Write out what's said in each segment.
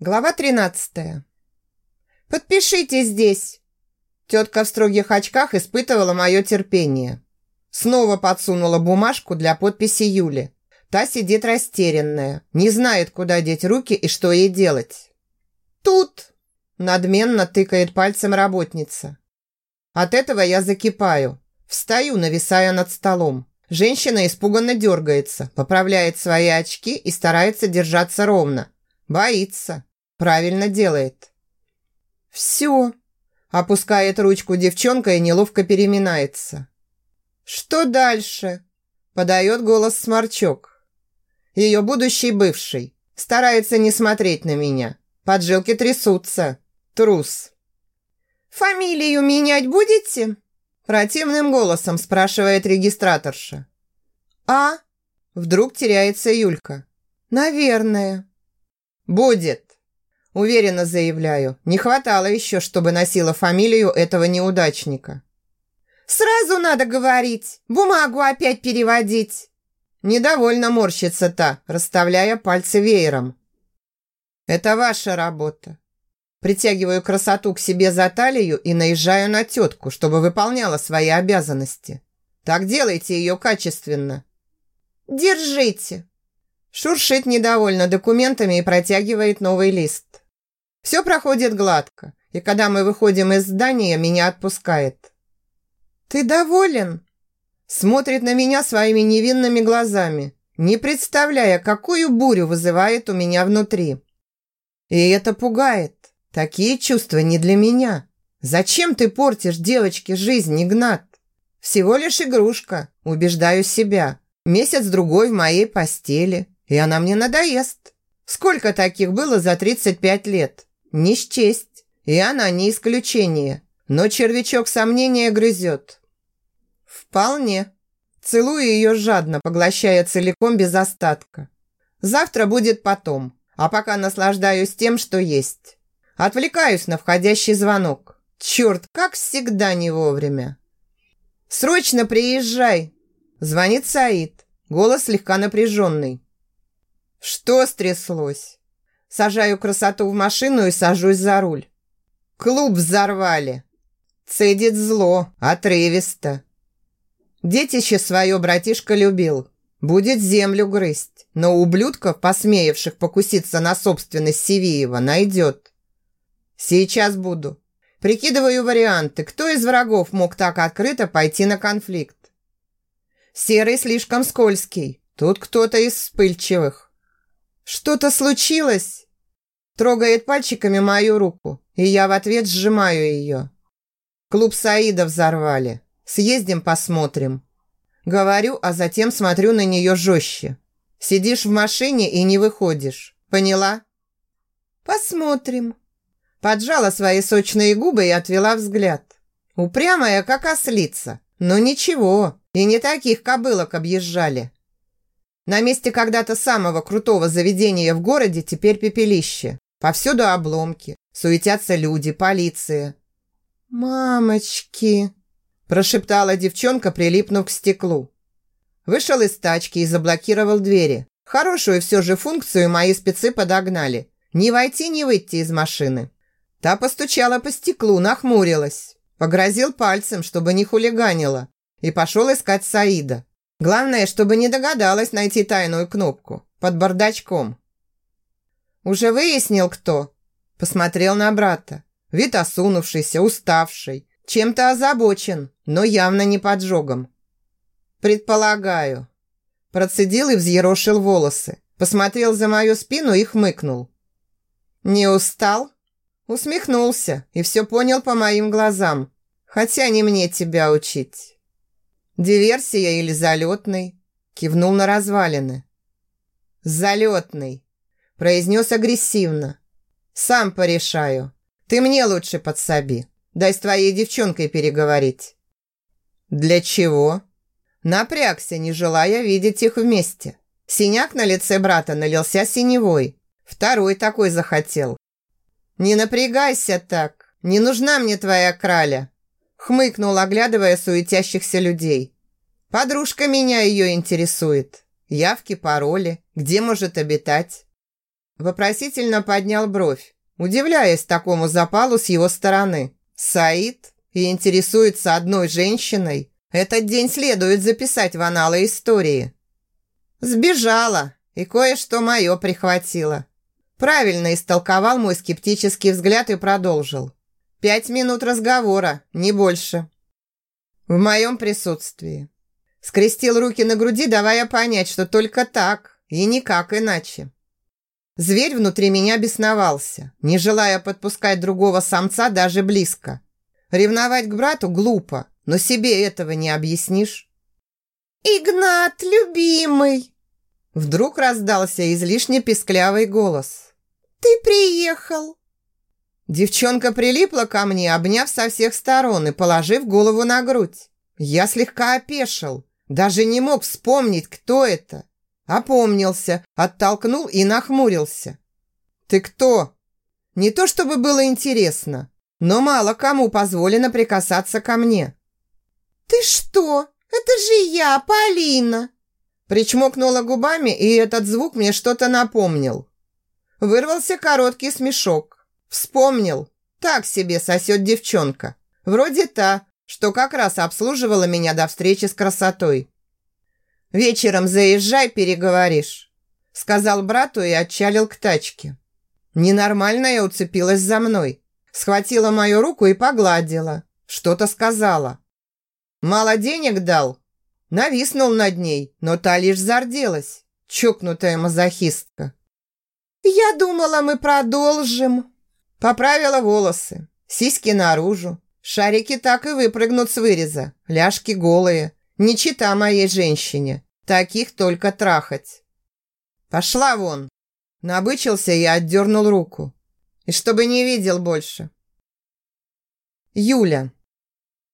Глава 13. «Подпишите здесь!» Тетка в строгих очках испытывала мое терпение. Снова подсунула бумажку для подписи Юли. Та сидит растерянная, не знает, куда деть руки и что ей делать. «Тут!» – надменно тыкает пальцем работница. От этого я закипаю. Встаю, нависая над столом. Женщина испуганно дергается, поправляет свои очки и старается держаться ровно. Боится. Правильно делает. «Все!» – опускает ручку девчонка и неловко переминается. «Что дальше?» – подает голос Сморчок. Ее будущий бывший. Старается не смотреть на меня. Поджилки трясутся. Трус. «Фамилию менять будете?» Противным голосом спрашивает регистраторша. «А?» Вдруг теряется Юлька. «Наверное». «Будет!» Уверенно заявляю. Не хватало еще, чтобы носила фамилию этого неудачника. «Сразу надо говорить! Бумагу опять переводить!» Недовольно морщится та, расставляя пальцы веером. «Это ваша работа. Притягиваю красоту к себе за талию и наезжаю на тетку, чтобы выполняла свои обязанности. Так делайте ее качественно. Держите. Шуршит недовольно документами и протягивает новый лист. Все проходит гладко, и когда мы выходим из здания, меня отпускает. «Ты доволен?» Смотрит на меня своими невинными глазами, не представляя, какую бурю вызывает у меня внутри. И это пугает. Такие чувства не для меня. Зачем ты портишь девочке жизнь, Игнат? Всего лишь игрушка, убеждаю себя. Месяц-другой в моей постели, и она мне надоест. Сколько таких было за 35 лет? Не счесть. И она не исключение. Но червячок сомнения грызет. Вполне. Целую ее жадно, поглощая целиком без остатка. Завтра будет потом, а пока наслаждаюсь тем, что есть. Отвлекаюсь на входящий звонок. Черт, как всегда не вовремя. «Срочно приезжай!» Звонит Саид. Голос слегка напряженный. «Что стряслось?» Сажаю красоту в машину и сажусь за руль. «Клуб взорвали!» Цедит зло, отрывисто. Детище свое братишка любил. Будет землю грызть, но ублюдков, посмеявших покуситься на собственность Сивиева, найдет. Сейчас буду. Прикидываю варианты, кто из врагов мог так открыто пойти на конфликт. Серый слишком скользкий. Тут кто-то из вспыльчивых. Что-то случилось? Трогает пальчиками мою руку, и я в ответ сжимаю ее. Клуб Саида взорвали. Съездим посмотрим. Говорю, а затем смотрю на нее жестче. Сидишь в машине и не выходишь. Поняла? Посмотрим. Поджала свои сочные губы и отвела взгляд. Упрямая, как ослица. Но ничего, и не таких кобылок объезжали. На месте когда-то самого крутого заведения в городе теперь пепелище. Повсюду обломки, суетятся люди, полиция. «Мамочки!» – прошептала девчонка, прилипнув к стеклу. Вышел из тачки и заблокировал двери. Хорошую все же функцию мои спецы подогнали. Не войти, не выйти из машины. Та постучала по стеклу, нахмурилась. Погрозил пальцем, чтобы не хулиганила. И пошел искать Саида. Главное, чтобы не догадалась найти тайную кнопку. Под бардачком. «Уже выяснил, кто?» Посмотрел на брата. Вид осунувшийся, уставший. Чем-то озабочен, но явно не поджогом. «Предполагаю». Процедил и взъерошил волосы. Посмотрел за мою спину и хмыкнул. «Не устал?» Усмехнулся и все понял по моим глазам. Хотя не мне тебя учить. Диверсия или залетный? Кивнул на развалины. Залетный. Произнес агрессивно. Сам порешаю. Ты мне лучше подсоби. Дай с твоей девчонкой переговорить. Для чего? Напрягся, не желая видеть их вместе. Синяк на лице брата налился синевой. Второй такой захотел. «Не напрягайся так, не нужна мне твоя краля», хмыкнул, оглядывая суетящихся людей. «Подружка меня ее интересует. Явки, пароли, где может обитать». вопросительно поднял бровь, удивляясь такому запалу с его стороны. Саид и интересуется одной женщиной. Этот день следует записать в аналы истории. Сбежала и кое-что мое прихватила. Правильно истолковал мой скептический взгляд и продолжил. Пять минут разговора, не больше. В моем присутствии. Скрестил руки на груди, давая понять, что только так и никак иначе. Зверь внутри меня бесновался, не желая подпускать другого самца даже близко. Ревновать к брату глупо, но себе этого не объяснишь. «Игнат, любимый!» Вдруг раздался излишне песклявый голос. «Ты приехал!» Девчонка прилипла ко мне, обняв со всех сторон и положив голову на грудь. Я слегка опешил, даже не мог вспомнить, кто это. Опомнился, оттолкнул и нахмурился. «Ты кто?» Не то чтобы было интересно, но мало кому позволено прикасаться ко мне. «Ты что? Это же я, Полина!» Причмокнула губами, и этот звук мне что-то напомнил. Вырвался короткий смешок. Вспомнил. Так себе сосет девчонка. Вроде та, что как раз обслуживала меня до встречи с красотой. Вечером заезжай, переговоришь», – сказал брату и отчалил к тачке. Ненормальная уцепилась за мной, схватила мою руку и погладила, что-то сказала. «Мало денег дал?» Нависнул над ней, но та лишь зарделась, чокнутая мазохистка. «Я думала, мы продолжим», – поправила волосы, сиськи наружу. Шарики так и выпрыгнут с выреза, ляжки голые – не чита моей женщине. Таких только трахать. Пошла вон. Набычился и отдернул руку. И чтобы не видел больше. Юля.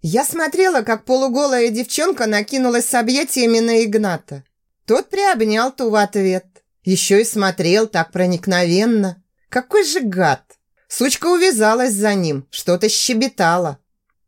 Я смотрела, как полуголая девчонка накинулась с объятиями на Игната. Тот приобнял ту в ответ. Еще и смотрел так проникновенно. Какой же гад! Сучка увязалась за ним, что-то щебетала.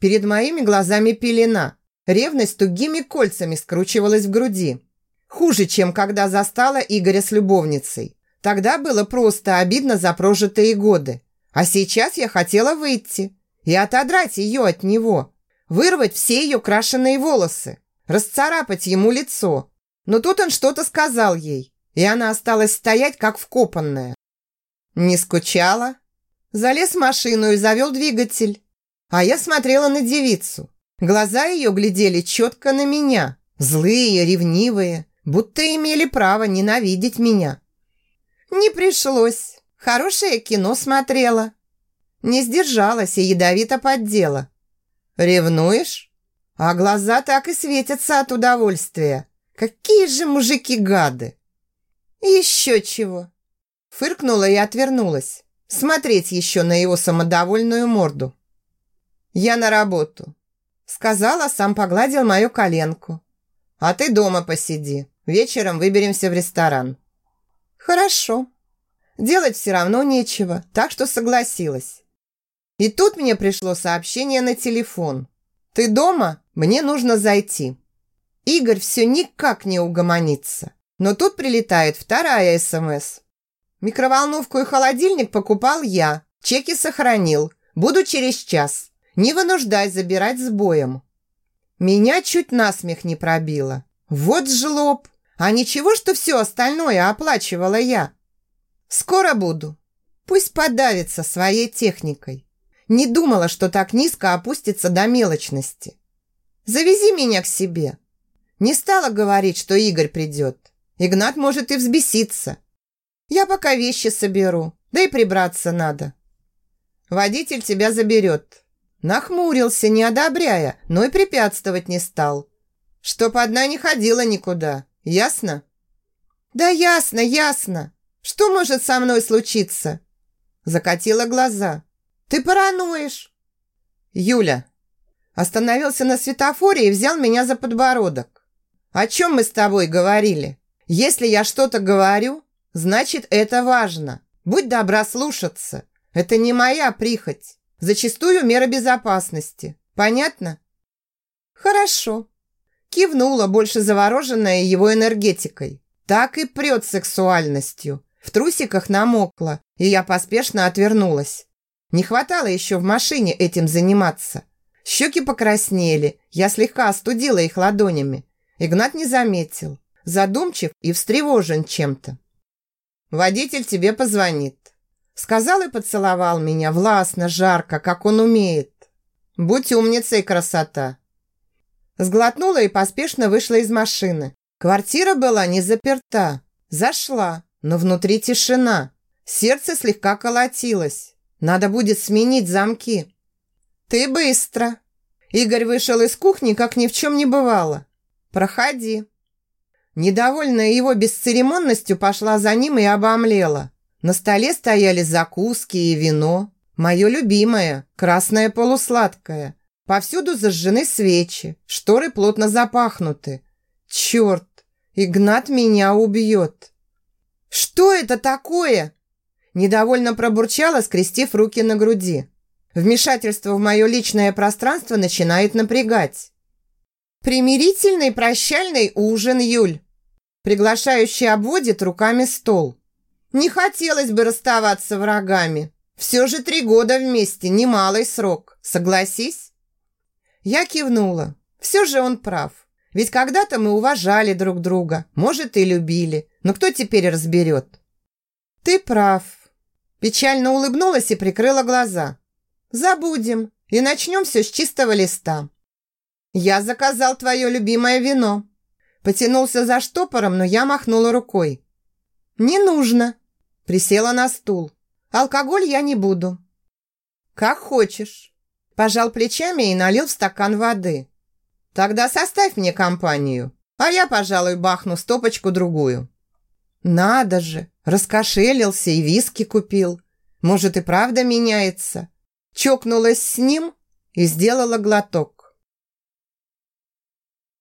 Перед моими глазами пелена. Ревность тугими кольцами скручивалась в груди. Хуже, чем когда застала Игоря с любовницей. Тогда было просто обидно за прожитые годы. А сейчас я хотела выйти и отодрать ее от него. Вырвать все ее крашеные волосы. Расцарапать ему лицо. Но тут он что-то сказал ей, и она осталась стоять, как вкопанная. Не скучала? Залез в машину и завел двигатель. А я смотрела на девицу. Глаза ее глядели четко на меня, злые, ревнивые, будто имели право ненавидеть меня. Не пришлось. Хорошее кино смотрела. Не сдержалась и ядовито поддела. Ревнуешь? А глаза так и светятся от удовольствия. Какие же мужики гады! Еще чего. Фыркнула и отвернулась. Смотреть еще на его самодовольную морду. Я на работу. Сказала, сам погладил мою коленку. А ты дома посиди. Вечером выберемся в ресторан. Хорошо. Делать все равно нечего, так что согласилась. И тут мне пришло сообщение на телефон. Ты дома? Мне нужно зайти. Игорь все никак не угомонится. Но тут прилетает вторая СМС. Микроволновку и холодильник покупал я. Чеки сохранил. Буду через час. Не вынуждай забирать с боем. Меня чуть насмех не пробило. Вот жлоб. А ничего, что все остальное оплачивала я. Скоро буду. Пусть подавится своей техникой. Не думала, что так низко опустится до мелочности. Завези меня к себе. Не стала говорить, что Игорь придет. Игнат может и взбеситься. Я пока вещи соберу, да и прибраться надо. Водитель тебя заберет. Нахмурился, не одобряя, но и препятствовать не стал. Чтоб одна не ходила никуда, ясно? Да ясно, ясно. Что может со мной случиться? Закатила глаза. Ты параноишь. Юля. Остановился на светофоре и взял меня за подбородок. О чем мы с тобой говорили? Если я что-то говорю, значит это важно. Будь добра слушаться. Это не моя прихоть. Зачастую мера безопасности. Понятно? Хорошо. Кивнула, больше завороженная его энергетикой. Так и прет сексуальностью. В трусиках намокла, и я поспешно отвернулась. Не хватало еще в машине этим заниматься. Щеки покраснели, я слегка остудила их ладонями. Игнат не заметил, задумчив и встревожен чем-то. «Водитель тебе позвонит», – сказал и поцеловал меня властно, жарко, как он умеет. «Будь умницей, красота!» Сглотнула и поспешно вышла из машины. Квартира была не заперта. Зашла, но внутри тишина. Сердце слегка колотилось. Надо будет сменить замки. «Ты быстро!» Игорь вышел из кухни, как ни в чем не бывало. «Проходи». Недовольная его бесцеремонностью пошла за ним и обомлела. На столе стояли закуски и вино. Мое любимое, красное полусладкое. Повсюду зажжены свечи, шторы плотно запахнуты. Черт, Игнат меня убьет. «Что это такое?» Недовольно пробурчала, скрестив руки на груди. Вмешательство в мое личное пространство начинает напрягать. «Примирительный прощальный ужин, Юль!» Приглашающий обводит руками стол. «Не хотелось бы расставаться врагами. Все же три года вместе, немалый срок. Согласись?» Я кивнула. Все же он прав. Ведь когда-то мы уважали друг друга, может, и любили. Но кто теперь разберет? Ты прав. Печально улыбнулась и прикрыла глаза. Забудем и начнем все с чистого листа. Я заказал твое любимое вино. Потянулся за штопором, но я махнула рукой. Не нужно. Присела на стул. Алкоголь я не буду. Как хочешь. Пожал плечами и налил в стакан воды. Тогда составь мне компанию, а я, пожалуй, бахну стопочку-другую». «Надо же, раскошелился и виски купил. Может, и правда меняется?» Чокнулась с ним и сделала глоток.